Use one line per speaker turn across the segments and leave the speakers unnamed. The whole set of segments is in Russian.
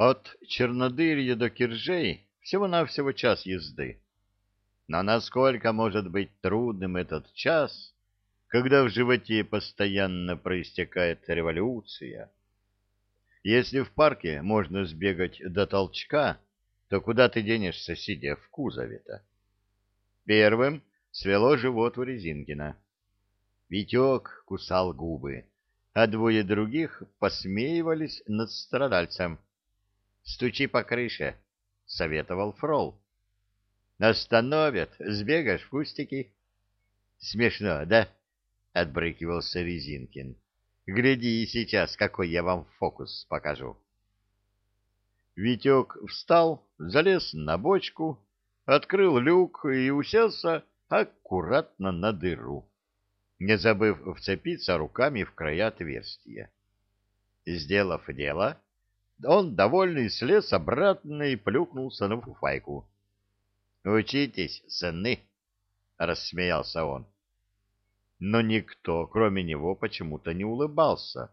От Чернодырья до Киржей всего-навсего час езды. Но насколько может быть трудным этот час, когда в животе постоянно проистекает революция? Если в парке можно сбегать до толчка, то куда ты денешься, сидя в кузове-то? Первым свело живот у Резинкина. Витек кусал губы, а двое других посмеивались над страдальцем. — Стучи по крыше, — советовал Фрол. — Остановят, сбегаешь в кустики. — Смешно, да? — отбрыкивался Резинкин. — Гляди сейчас, какой я вам фокус покажу. Витек встал, залез на бочку, открыл люк и уселся аккуратно на дыру, не забыв вцепиться руками в края отверстия. Сделав дело, он, довольный, слез обратно и плюхнулся на фуфайку. — Учитесь, сыны! — рассмеялся он. Но никто, кроме него, почему-то не улыбался.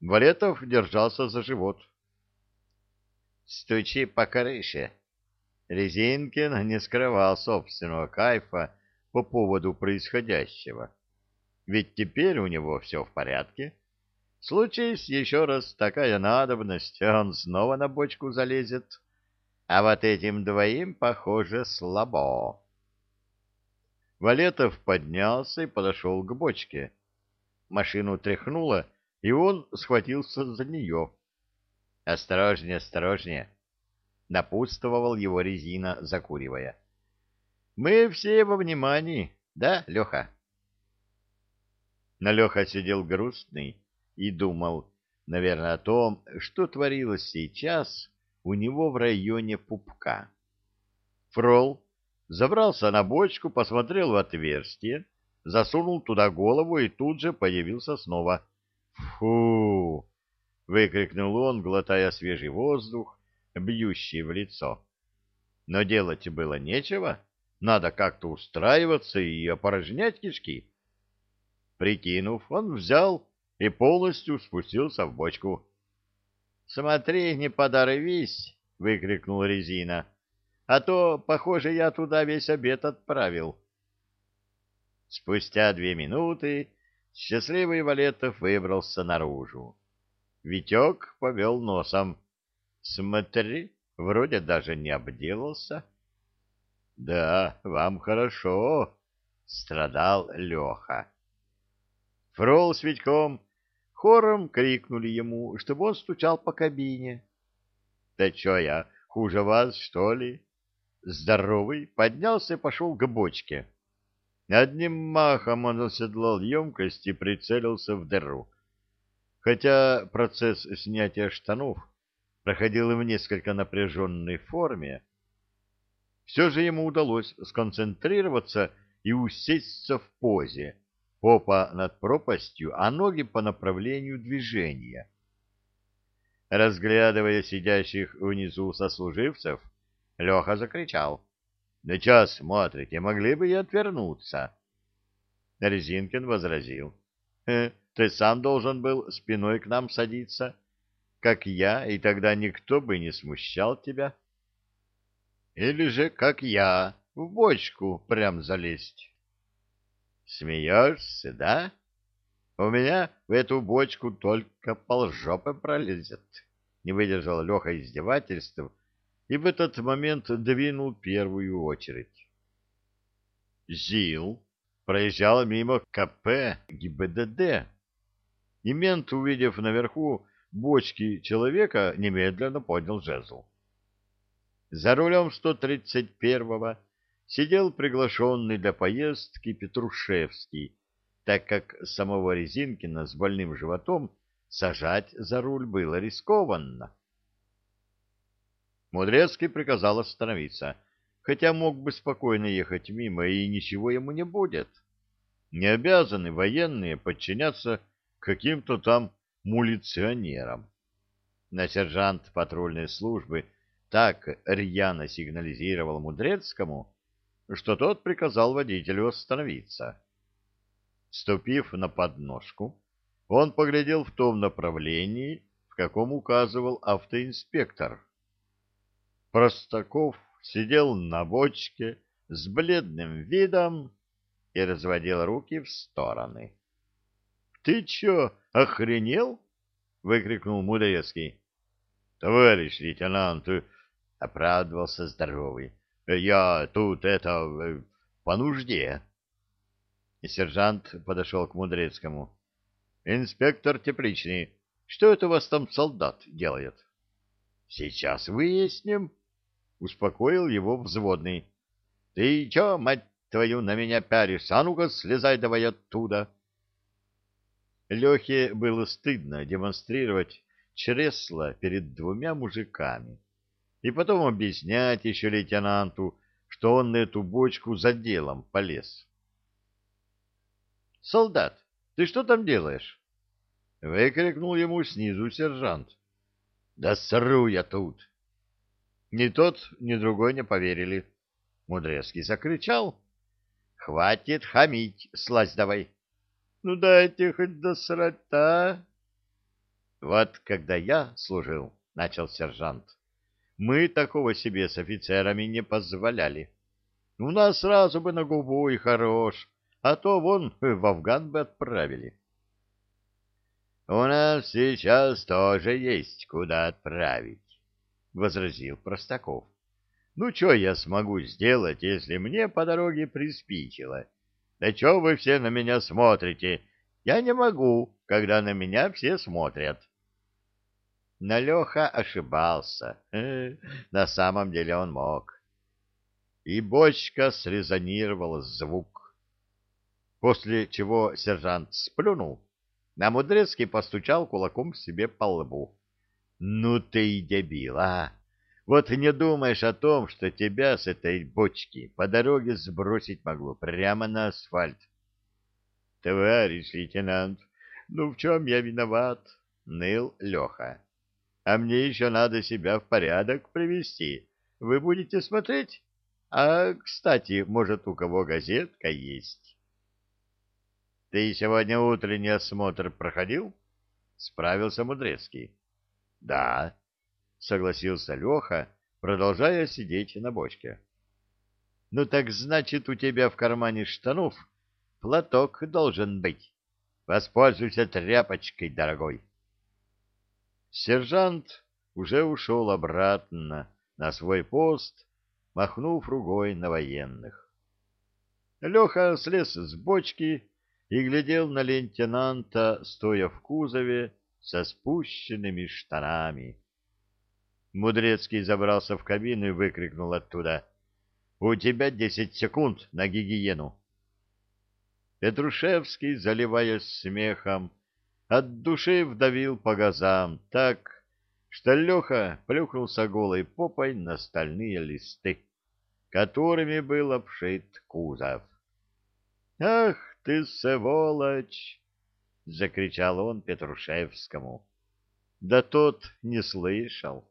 Валетов держался за живот. — Стучи по крыше! Резинкин не скрывал собственного кайфа по поводу происходящего. Ведь теперь у него все в порядке. Случись еще раз такая надобность, он снова на бочку залезет. А вот этим двоим, похоже, слабо. Валетов поднялся и подошел к бочке. Машину тряхнуло, и он схватился за нее. — Осторожнее, осторожнее! — напутствовал его резина, закуривая. — Мы все во внимании, да, Леха? Но Леха сидел грустный и думал, наверное, о том, что творилось сейчас у него в районе пупка. Фрол забрался на бочку, посмотрел в отверстие, засунул туда голову и тут же появился снова. «Фу!» — выкрикнул он, глотая свежий воздух, бьющий в лицо. Но делать было нечего, надо как-то устраиваться и опорожнять кишки. Прикинув, он взял и полностью спустился в бочку. — Смотри, не подорвись! — выкрикнул Резина. — А то, похоже, я туда весь обед отправил. Спустя две минуты счастливый Валетов выбрался наружу. Витек повел носом. — Смотри, вроде даже не обделался. — Да, вам хорошо, — страдал Леха. Фрол с Витьком хором крикнули ему, чтобы он стучал по кабине. — Да чё я, хуже вас, что ли? Здоровый поднялся и пошел к бочке. Одним махом он оседлал емкость и прицелился в дыру. Хотя процесс снятия штанов проходил в несколько напряженной форме, все же ему удалось сконцентрироваться и усесться в позе, попа над пропастью, а ноги по направлению движения. Разглядывая сидящих внизу сослуживцев, Леха закричал. — На час смотрите, могли бы и отвернуться. Резинкин возразил. «Э, — Ты сам должен был спиной к нам садиться, как я, и тогда никто бы не смущал тебя. — Или же, как я, в бочку прям залезть. Смеешься, да? У меня в эту бочку только полжопы пролезет. Не выдержал Леха издевательств и в этот момент двинул первую очередь. ЗИЛ проезжал мимо КП ГИБДД, и мент, увидев наверху бочки человека, немедленно поднял жезл. За рулем 131-го сидел приглашенный для поездки Петрушевский, так как самого Резинкина с больным животом сажать за руль было рискованно. Мудрецкий приказал остановиться, хотя мог бы спокойно ехать мимо, и ничего ему не будет. Не обязаны военные подчиняться каким-то там мулиционерам. На сержант патрульной службы так рьяно сигнализировал Мудрецкому, что тот приказал водителю остановиться. Ступив на подножку, он поглядел в том направлении, в каком указывал автоинспектор. Простаков сидел на бочке с бледным видом и разводил руки в стороны. — Ты чё, охренел? — выкрикнул Мудрецкий. — Товарищ лейтенант, — оправдывался здоровый, — я тут это... Э, по нужде. И сержант подошел к Мудрецкому. — Инспектор Тепличный, что это у вас там солдат делает? — Сейчас выясним, — успокоил его взводный. — Ты чё, мать твою, на меня пяришь? А ну-ка, слезай давай оттуда. Лехе было стыдно демонстрировать чресло перед двумя мужиками и потом объяснять еще лейтенанту, что он на эту бочку за делом полез. — Солдат, ты что там делаешь? — выкрикнул ему снизу сержант. — Да сру я тут! Ни тот, ни другой не поверили. Мудрецкий закричал. — Хватит хамить, слазь давай! — Ну дайте хоть досрать-то! — Вот когда я служил, — начал сержант, — мы такого себе с офицерами не позволяли. У нас сразу бы на губу и хорош, а то вон в Афган бы отправили. — У нас сейчас тоже есть куда отправить, — возразил Простаков. — Ну, что я смогу сделать, если мне по дороге приспичило? Да что вы все на меня смотрите? Я не могу, когда на меня все смотрят. Но Леха ошибался. На самом деле он мог. И бочка срезонировала звук. После чего сержант сплюнул, а Мудрецкий постучал кулаком себе по лбу. — Ну ты и дебил, а! Вот не думаешь о том, что тебя с этой бочки по дороге сбросить могло прямо на асфальт. — Товарищ лейтенант, ну в чем я виноват? — ныл Леха. — А мне еще надо себя в порядок привести. Вы будете смотреть? А, кстати, может, у кого газетка есть? — Ты сегодня утренний осмотр проходил? — справился Мудрецкий. — Да, — согласился Леха, продолжая сидеть на бочке. — Ну так значит, у тебя в кармане штанов платок должен быть. Воспользуйся тряпочкой, дорогой. Сержант уже ушел обратно на свой пост, махнув ругой на военных. Леха слез с бочки и глядел на лейтенанта, стоя в кузове со спущенными штанами. Мудрецкий забрался в кабину и выкрикнул оттуда. — У тебя десять секунд на гигиену. Петрушевский, заливаясь смехом, от души вдавил по газам так, что Леха плюхнулся голой попой на стальные листы, которыми был обшит кузов. «Ах ты, сволочь!» — закричал он Петрушевскому. Да тот не слышал.